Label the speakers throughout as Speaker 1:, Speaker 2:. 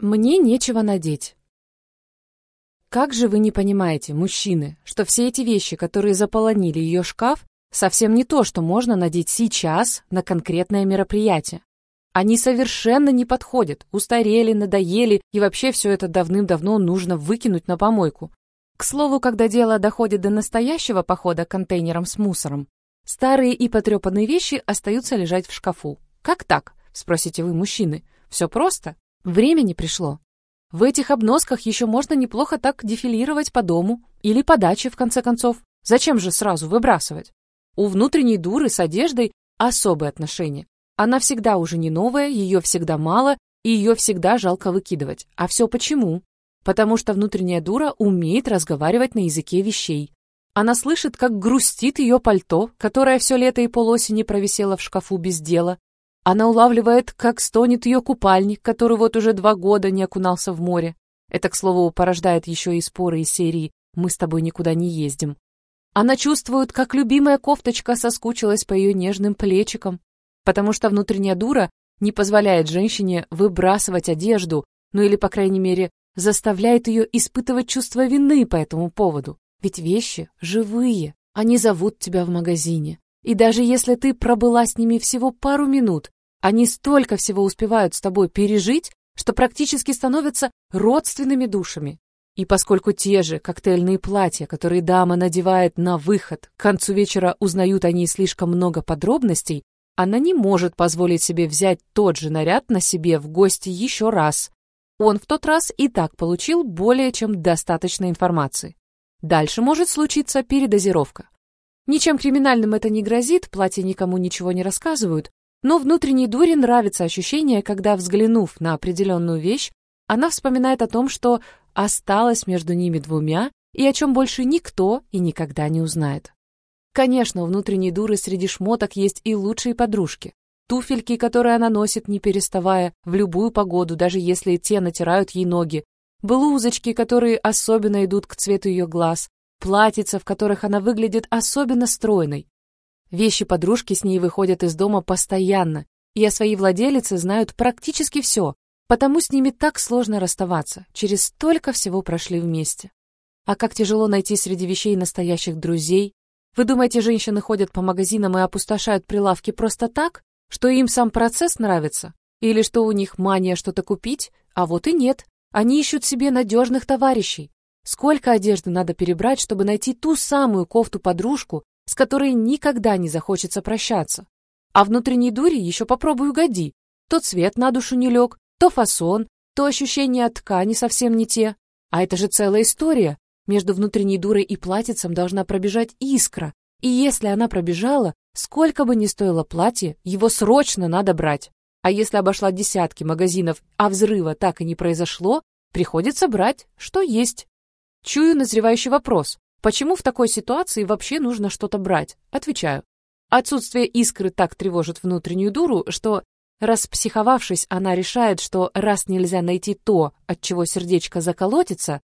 Speaker 1: Мне нечего надеть. Как же вы не понимаете, мужчины, что все эти вещи, которые заполонили ее шкаф, совсем не то, что можно надеть сейчас на конкретное мероприятие. Они совершенно не подходят, устарели, надоели, и вообще все это давным-давно нужно выкинуть на помойку. К слову, когда дело доходит до настоящего похода контейнером с мусором, старые и потрепанные вещи остаются лежать в шкафу. Как так? Спросите вы, мужчины. Все просто. Времени пришло. В этих обносках еще можно неплохо так дефилировать по дому или по даче, в конце концов. Зачем же сразу выбрасывать? У внутренней дуры с одеждой особые отношения. Она всегда уже не новая, ее всегда мало, и ее всегда жалко выкидывать. А все почему? Потому что внутренняя дура умеет разговаривать на языке вещей. Она слышит, как грустит ее пальто, которое все лето и полосени провисело в шкафу без дела, она улавливает, как стонет ее купальник, который вот уже два года не окунался в море. Это, к слову, порождает еще и споры из серии «Мы с тобой никуда не ездим». Она чувствует, как любимая кофточка соскучилась по ее нежным плечикам, потому что внутренняя дура не позволяет женщине выбрасывать одежду, ну или, по крайней мере, заставляет ее испытывать чувство вины по этому поводу. Ведь вещи живые, они зовут тебя в магазине. И даже если ты пробыла с ними всего пару минут, они столько всего успевают с тобой пережить, что практически становятся родственными душами. И поскольку те же коктейльные платья, которые дама надевает на выход, к концу вечера узнают они слишком много подробностей, она не может позволить себе взять тот же наряд на себе в гости еще раз. Он в тот раз и так получил более чем достаточно информации. Дальше может случиться передозировка. Ничем криминальным это не грозит, платья никому ничего не рассказывают, но внутренней дуре нравится ощущение, когда, взглянув на определенную вещь, она вспоминает о том, что осталось между ними двумя и о чем больше никто и никогда не узнает. Конечно, у внутренней дуры среди шмоток есть и лучшие подружки. Туфельки, которые она носит, не переставая, в любую погоду, даже если те натирают ей ноги. Блузочки, которые особенно идут к цвету ее глаз. Платьица, в которых она выглядит особенно стройной. Вещи подружки с ней выходят из дома постоянно, и о своей владелице знают практически все, потому с ними так сложно расставаться, через столько всего прошли вместе. А как тяжело найти среди вещей настоящих друзей. Вы думаете, женщины ходят по магазинам и опустошают прилавки просто так, что им сам процесс нравится? Или что у них мания что-то купить? А вот и нет. Они ищут себе надежных товарищей. Сколько одежды надо перебрать, чтобы найти ту самую кофту-подружку, с которой никогда не захочется прощаться. А внутренней дури еще попробуй угоди. То цвет на душу не лег, то фасон, то ощущение от ткани совсем не те. А это же целая история. Между внутренней дурой и платьицем должна пробежать искра. И если она пробежала, сколько бы ни стоило платье, его срочно надо брать. А если обошла десятки магазинов, а взрыва так и не произошло, приходится брать, что есть. Чую назревающий вопрос. Почему в такой ситуации вообще нужно что-то брать? Отвечаю. Отсутствие искры так тревожит внутреннюю дуру, что, распсиховавшись, она решает, что раз нельзя найти то, от чего сердечко заколотится,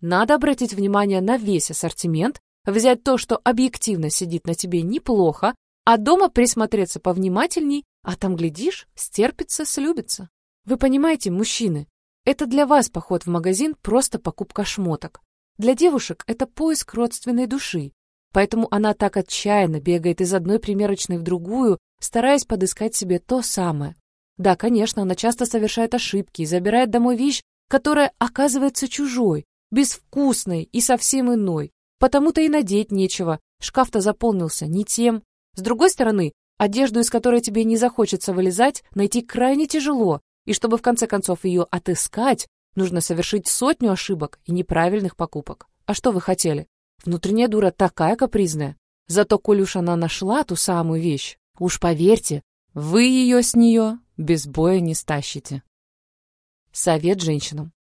Speaker 1: надо обратить внимание на весь ассортимент, взять то, что объективно сидит на тебе неплохо, а дома присмотреться повнимательней, а там, глядишь, стерпится, слюбится. Вы понимаете, мужчины, это для вас поход в магазин просто покупка шмоток. Для девушек это поиск родственной души, поэтому она так отчаянно бегает из одной примерочной в другую, стараясь подыскать себе то самое. Да, конечно, она часто совершает ошибки и забирает домой вещь, которая оказывается чужой, безвкусной и совсем иной. Потому-то и надеть нечего, шкаф-то заполнился не тем. С другой стороны, одежду, из которой тебе не захочется вылезать, найти крайне тяжело, и чтобы в конце концов ее отыскать, Нужно совершить сотню ошибок и неправильных покупок. А что вы хотели? Внутренняя дура такая капризная. Зато, коль уж она нашла ту самую вещь, уж поверьте, вы ее с нее без боя не стащите. Совет женщинам.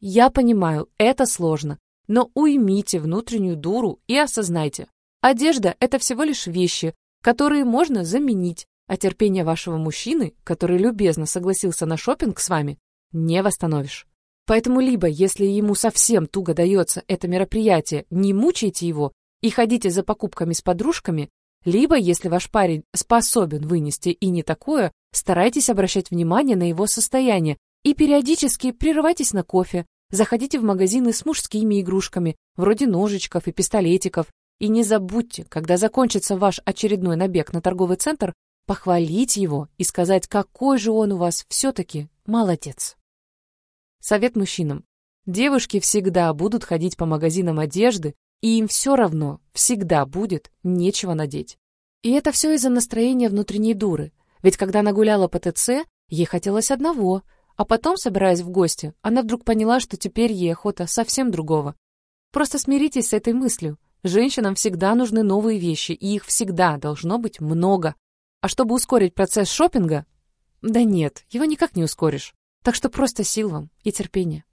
Speaker 1: Я понимаю, это сложно, но уймите внутреннюю дуру и осознайте. Одежда – это всего лишь вещи, которые можно заменить, а терпение вашего мужчины, который любезно согласился на шопинг с вами, не восстановишь. Поэтому либо, если ему совсем туго дается это мероприятие, не мучайте его и ходите за покупками с подружками, либо, если ваш парень способен вынести и не такое, старайтесь обращать внимание на его состояние, И периодически прерывайтесь на кофе, заходите в магазины с мужскими игрушками, вроде ножичков и пистолетиков, и не забудьте, когда закончится ваш очередной набег на торговый центр, похвалить его и сказать, какой же он у вас все-таки молодец. Совет мужчинам. Девушки всегда будут ходить по магазинам одежды, и им все равно всегда будет нечего надеть. И это все из-за настроения внутренней дуры. Ведь когда она гуляла по ТЦ, ей хотелось одного, а потом, собираясь в гости, она вдруг поняла, что теперь ей охота совсем другого. Просто смиритесь с этой мыслью. Женщинам всегда нужны новые вещи, и их всегда должно быть много. А чтобы ускорить процесс шопинга, да нет, его никак не ускоришь. Так что просто сил вам и терпения.